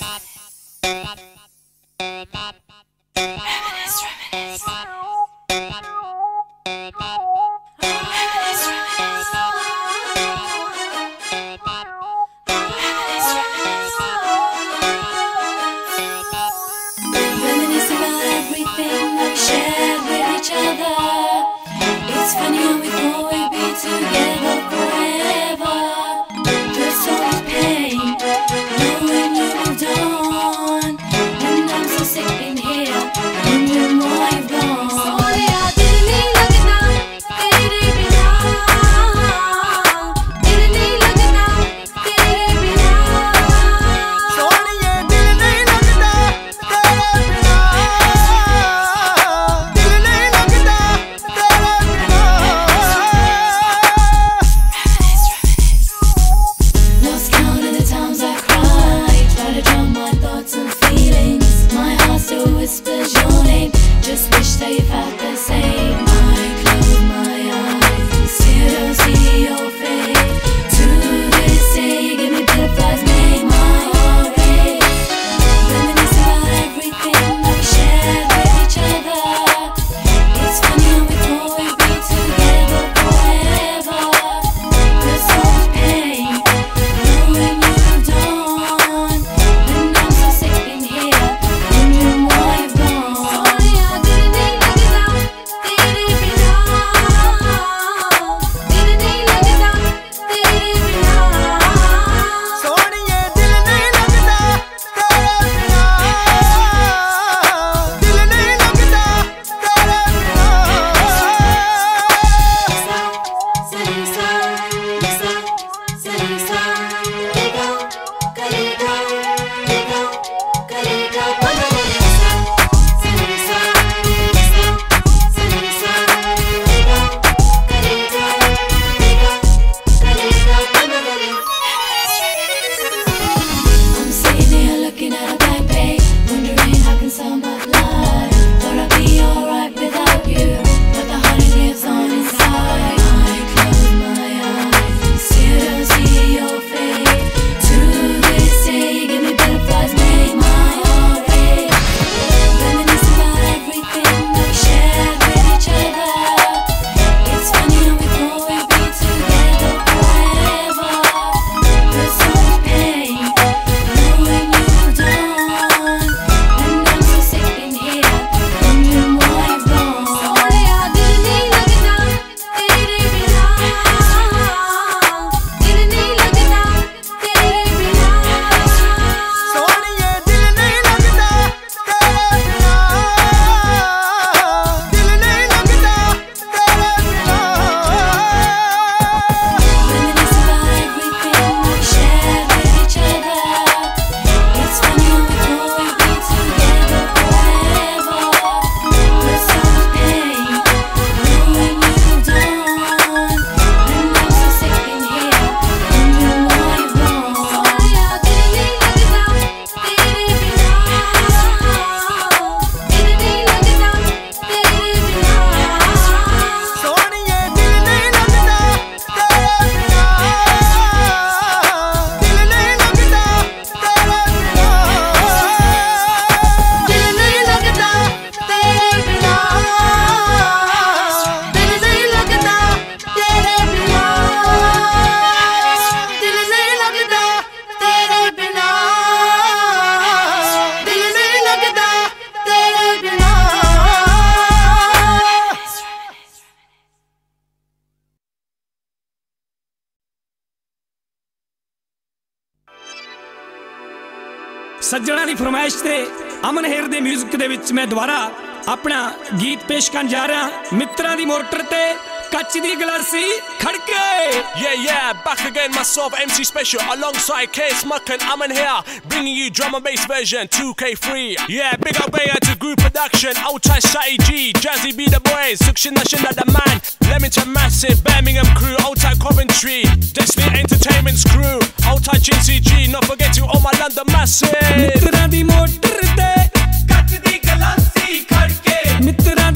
Reminisce ਸੱਜਣਾ ਦੀ ਫਰਮਾਇਸ਼ ਤੇ ਅਮਨ ਹੇਰ ਦੇ 뮤직 ਦੇ ਵਿੱਚ ਮੈਂ ਦੁਬਾਰਾ ਆਪਣਾ ਗੀਤ ਪੇਸ਼ ਕਰਨ ਜਾ ਰਿਹਾ। ਮਿੱਤਰਾਂ ਦੀ ਮੋਟਰ ਤੇ ਕੱਚ ਦੀ ਗਲਾਸੀ ਖੜਕੇ Yeah yeah back again myself MC Special alongside K Muck and I'm in here bringing you drum and bass version 2K3 Yeah big up way to group production outside Shai G Jazzy B the boys Suction Nation the man Leamington Massive Birmingham crew outside Coventry Destiny Entertainment's crew outside GCG not forgetting all my London massive. ਮਿੱਤਰਾਂ ਦੀ motor ਤੇ ਕੱਚ ਦੀ ਗਲਾਸੀ ਖੜਕੇ ਮਿੱਤਰਾਂ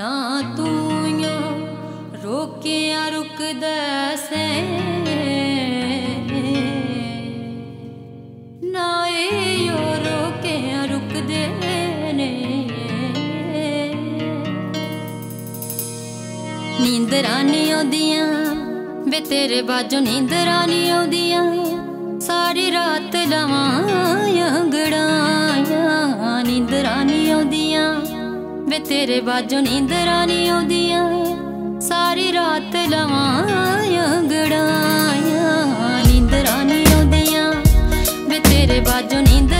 ਨਾ ਤੂੰਿਓ ਰੋਕਿਆ ਰੁਕਦਾ ਸੈ। ਨਾ ਰੋਕਿਆ ਰੁਕਦੇ ਨੇ। ਨੀਂਦਰਾਂ ਨਹੀਂ ਆਉਂਦੀਆਂ, ਵੇ ਤੇਰੇ ਬਾਝੋਂ ਨੀਂਦਰਾਂ ਨਹੀਂ ਆਉਂਦੀਆਂ। ਸਾਰੀ ਰਾਤ ਲਵਾਂ, ਅੰਗੜਾਂ, ਨੀਂਦਰਾਂ ਨਹੀਂ ਆਉਂਦੀਆਂ। ਵੇ ਤੇਰੇ ਬਾਝੋਂ ਨੀਂਦਰਾਂ ਨਹੀਂ ਆਉਂਦੀਆਂ। ਸਾਰੀ ਰਾਤ ਲਵਾਇਆ ਗੜਾਇਆ ਨੀਂਦਰਾਂ ਨਹੀਂ ਆਉਂਦੀਆਂ। ਵੇ ਤੇਰੇ ਬਾਝੋਂ ਨੀਂਦ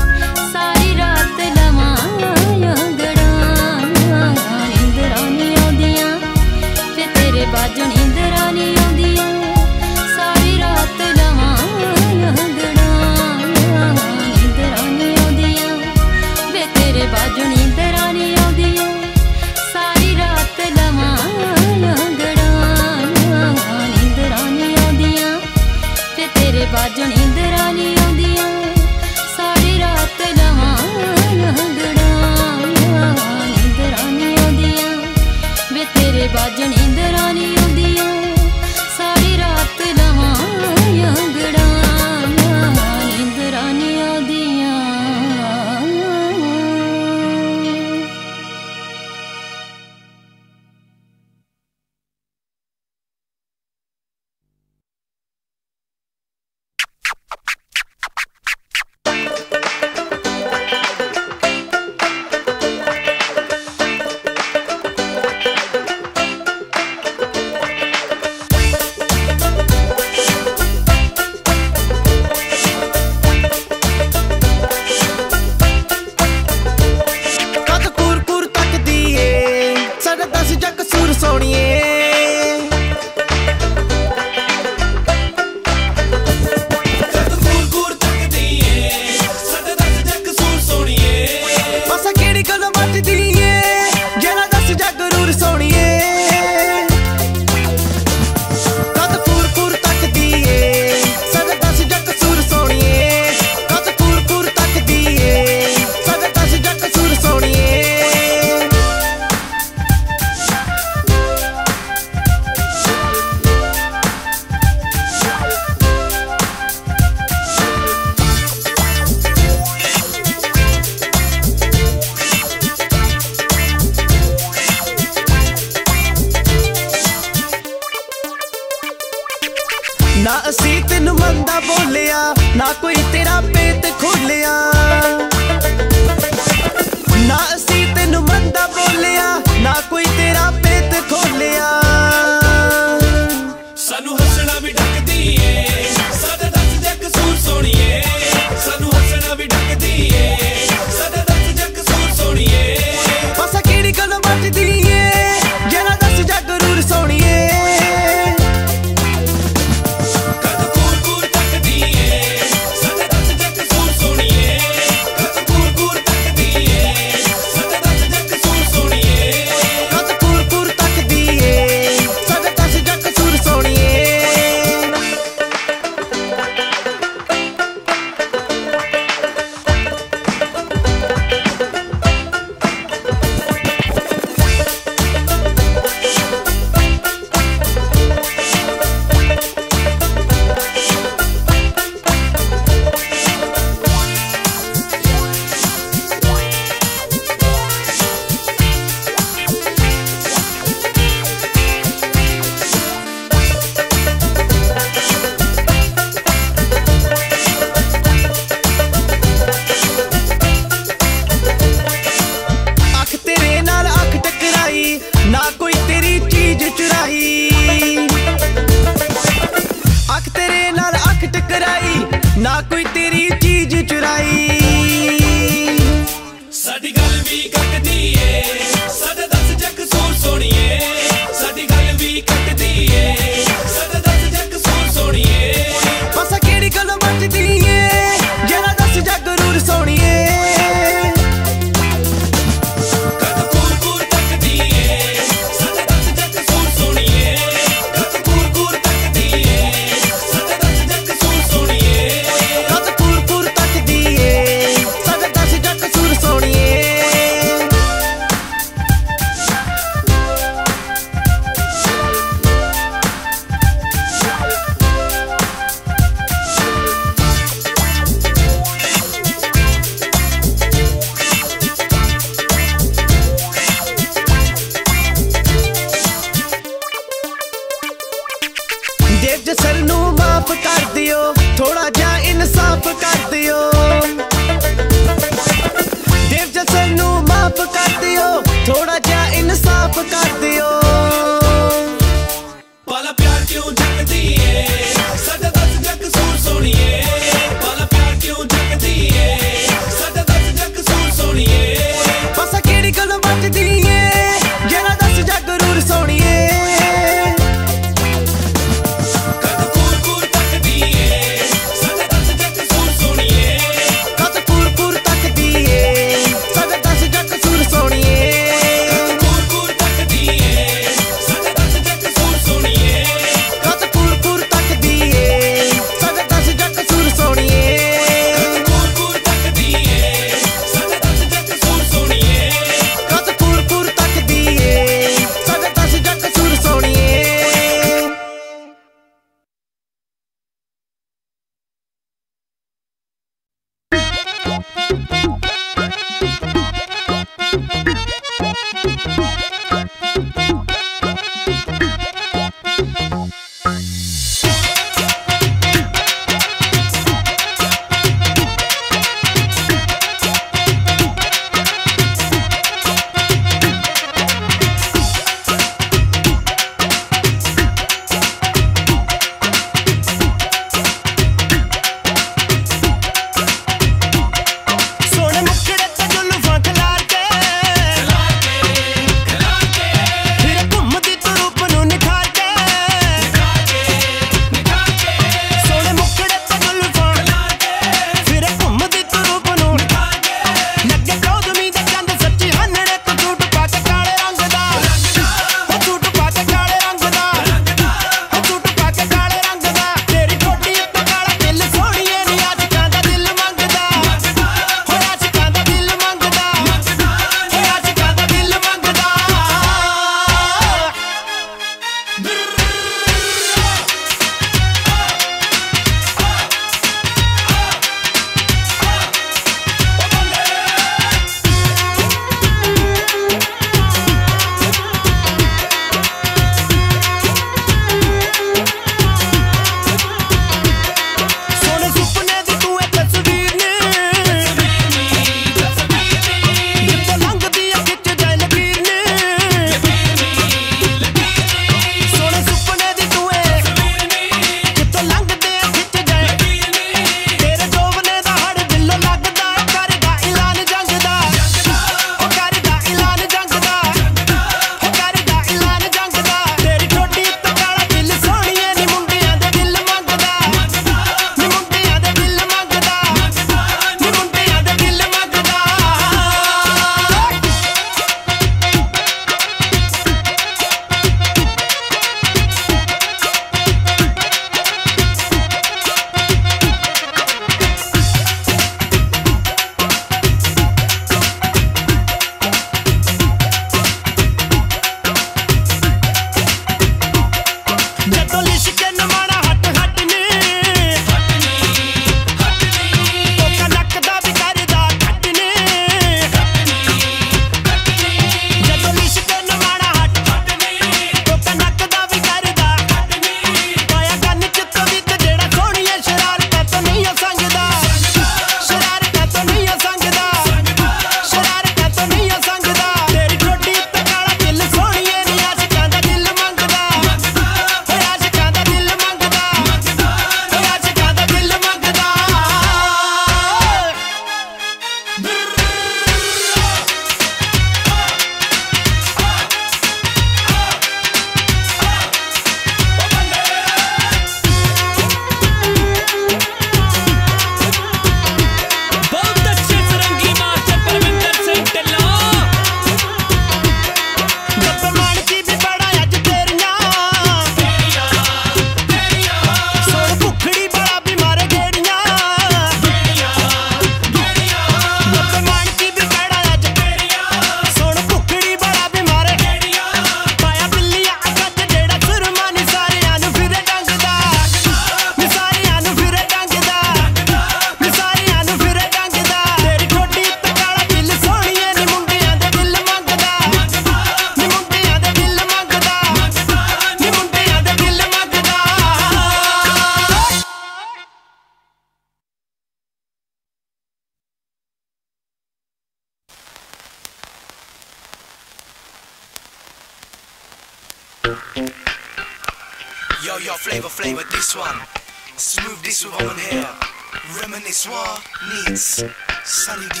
needs Sunny D.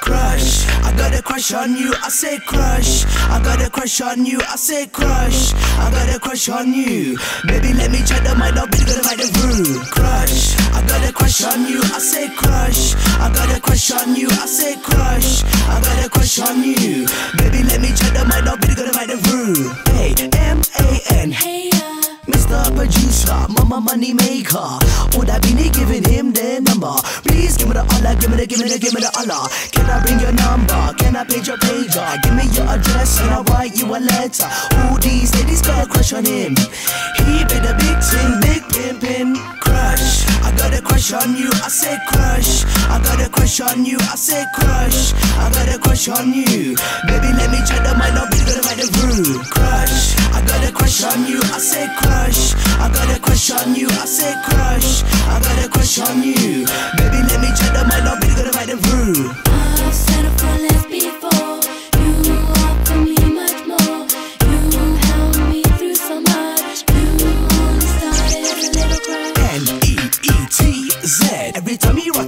Crush, I got a crush on you, I say crush. I got a crush on you, I say crush. I got a crush on you. Baby, let me check the mind baby, gonna find the groove. Crush, I got a crush on you, I say crush. I got a crush on you, I say crush. I got a crush on you. Baby, let me check the mind baby, gonna find the groove. Hey, M A N. Hey, uh, Mr. Producer, mama money maker. Give me the give me the, give me the, Allah. Can I bring your number? Can I page your pager? Give me your address and I'll write you a letter. Who these ladies got a crush on him? He be the big thing, big pimpin' crush on you, I say crush. I got a crush on you, I say crush. I got a crush on you. Baby, let me check the mind out, baby, gonna find the groove. Crush. I got a crush on you, I say crush. I got a crush on you, I say crush. I got a crush on you. Baby, let me check the mind out, baby, gonna find the groove. I've settled for less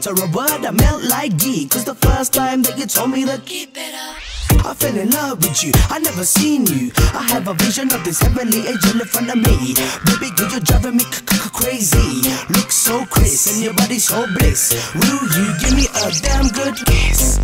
utter a word, I melt like ghee. Cause the first time that you told me to keep it up. I fell in love with you, I never seen you. I have a vision of this heavenly angel in front of me. Baby girl, you're driving me crazy. Look so crisp and your body so bliss. Will you give me a damn good? Kiss.